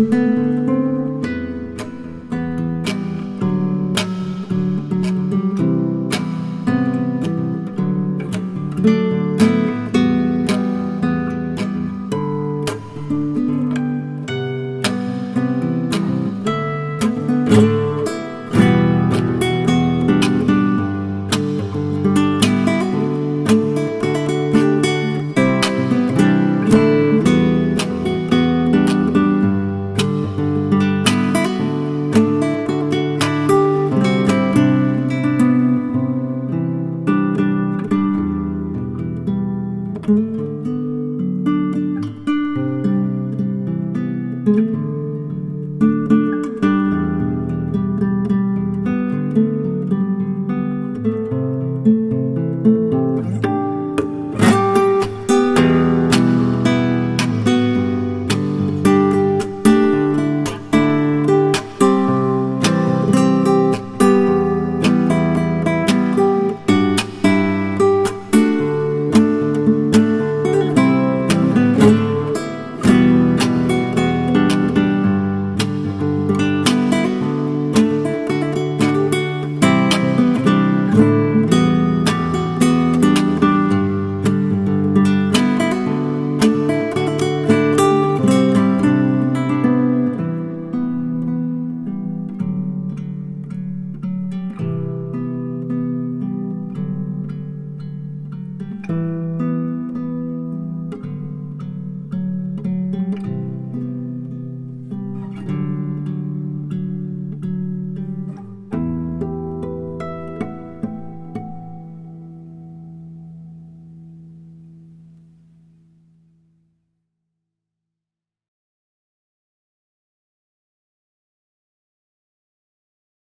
Música